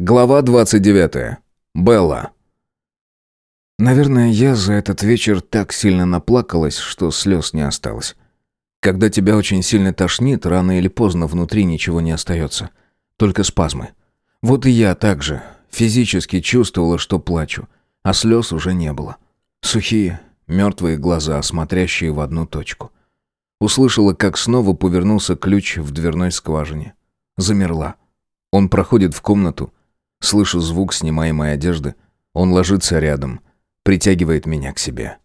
Глава 29. Белла. Наверное, я за этот вечер так сильно наплакалась, что слез не осталось. Когда тебя очень сильно тошнит, рано или поздно внутри ничего не остается. Только спазмы. Вот и я также физически чувствовала, что плачу, а слез уже не было. Сухие, мертвые глаза, смотрящие в одну точку. Услышала, как снова повернулся ключ в дверной скважине. Замерла. Он проходит в комнату, Слышу звук снимаемой одежды. Он ложится рядом, притягивает меня к себе.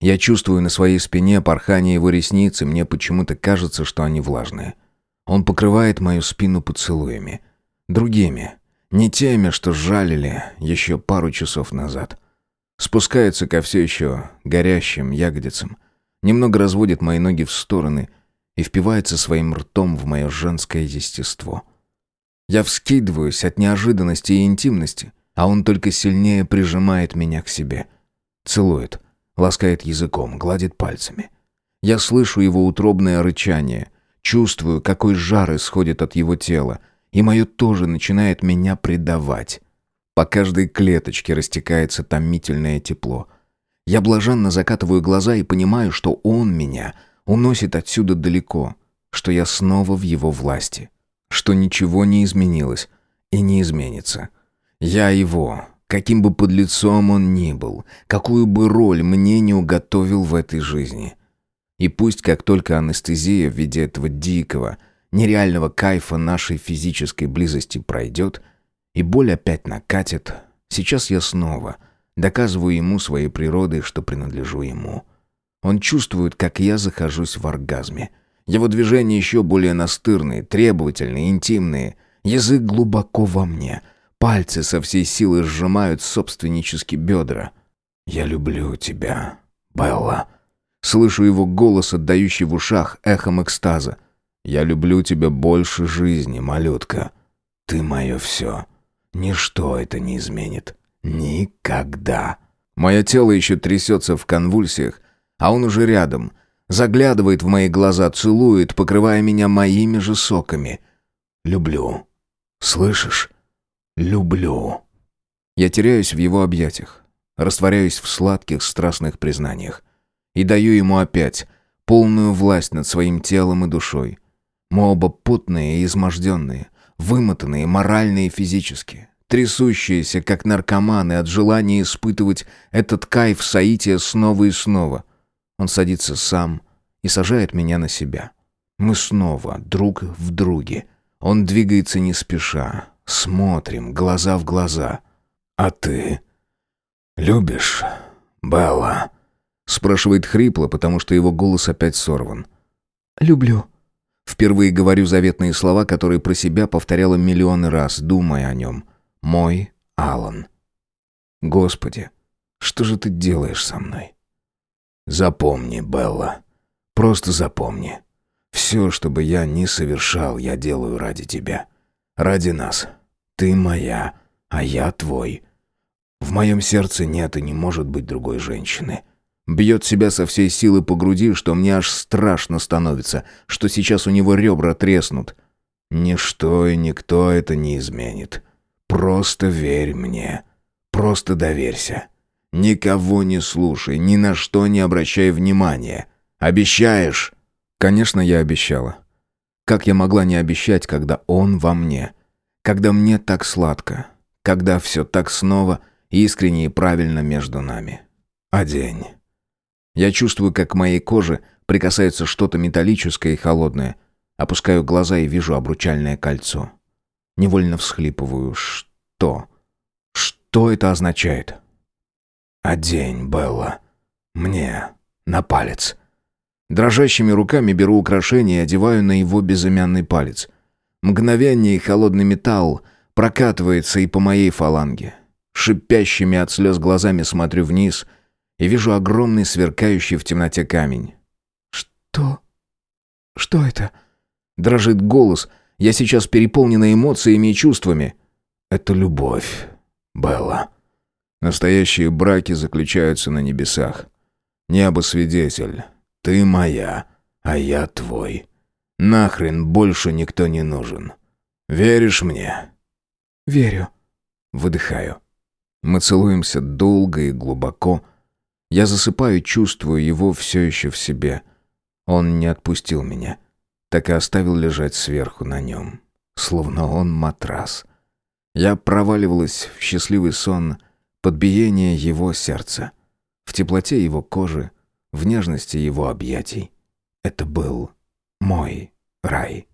Я чувствую на своей спине порхание его ресниц, и мне почему-то кажется, что они влажные. Он покрывает мою спину поцелуями. Другими. Не теми, что жалили еще пару часов назад. Спускается ко все еще горящим ягодицам. Немного разводит мои ноги в стороны и впивается своим ртом в мое женское естество. Я вскидываюсь от неожиданности и интимности, а он только сильнее прижимает меня к себе. Целует, ласкает языком, гладит пальцами. Я слышу его утробное рычание, чувствую, какой жар исходит от его тела, и мое тоже начинает меня предавать. По каждой клеточке растекается томительное тепло. Я блаженно закатываю глаза и понимаю, что он меня уносит отсюда далеко, что я снова в его власти что ничего не изменилось и не изменится. Я его, каким бы подлецом он ни был, какую бы роль мне не уготовил в этой жизни. И пусть как только анестезия в виде этого дикого, нереального кайфа нашей физической близости пройдет, и боль опять накатит, сейчас я снова доказываю ему своей природой, что принадлежу ему. Он чувствует, как я захожусь в оргазме — его движения еще более настырные, требовательные, интимные. Язык глубоко во мне. Пальцы со всей силы сжимают собственнически бедра. «Я люблю тебя, Белла». Слышу его голос, отдающий в ушах эхом экстаза. «Я люблю тебя больше жизни, малютка. Ты мое все. Ничто это не изменит. Никогда». Мое тело еще трясется в конвульсиях, а он уже рядом — Заглядывает в мои глаза, целует, покрывая меня моими же соками. Люблю. Слышишь? Люблю. Я теряюсь в его объятиях, растворяюсь в сладких страстных признаниях и даю ему опять полную власть над своим телом и душой. Мы оба потные и изможденные, вымотанные морально и физически, трясущиеся, как наркоманы от желания испытывать этот кайф соития снова и снова. Он садится сам и сажает меня на себя. Мы снова друг в друге. Он двигается не спеша. Смотрим, глаза в глаза. «А ты любишь Белла?» Спрашивает хрипло, потому что его голос опять сорван. «Люблю». Впервые говорю заветные слова, которые про себя повторяла миллионы раз, думая о нем. «Мой Алан». «Господи, что же ты делаешь со мной?» Запомни, Белла. Просто запомни. Все, что бы я ни совершал, я делаю ради тебя. Ради нас. Ты моя, а я твой. В моем сердце нет и не может быть другой женщины. Бьет себя со всей силы по груди, что мне аж страшно становится, что сейчас у него ребра треснут. Ничто и никто это не изменит. Просто верь мне. Просто доверься. Никого не слушай, ни на что не обращай внимания. Обещаешь?» Конечно, я обещала. Как я могла не обещать, когда он во мне? Когда мне так сладко? Когда все так снова искренне и правильно между нами? А день? Я чувствую, как к моей коже прикасается что-то металлическое и холодное. Опускаю глаза и вижу обручальное кольцо. Невольно всхлипываю. Что? Что это означает? «Одень, Белла. Мне. На палец». Дрожащими руками беру украшение и одеваю на его безымянный палец. Мгновение и холодный металл прокатывается и по моей фаланге. Шипящими от слез глазами смотрю вниз и вижу огромный сверкающий в темноте камень. «Что? Что это?» Дрожит голос. Я сейчас переполнена эмоциями и чувствами. «Это любовь, Белла». Настоящие браки заключаются на небесах. Небо свидетель. Ты моя, а я твой. Нахрен больше никто не нужен. Веришь мне? Верю. Выдыхаю. Мы целуемся долго и глубоко. Я засыпаю, чувствую его все еще в себе. Он не отпустил меня. Так и оставил лежать сверху на нем. Словно он матрас. Я проваливалась в счастливый сон под его сердца. В теплоте его кожи, в нежности его объятий. Это был мой рай.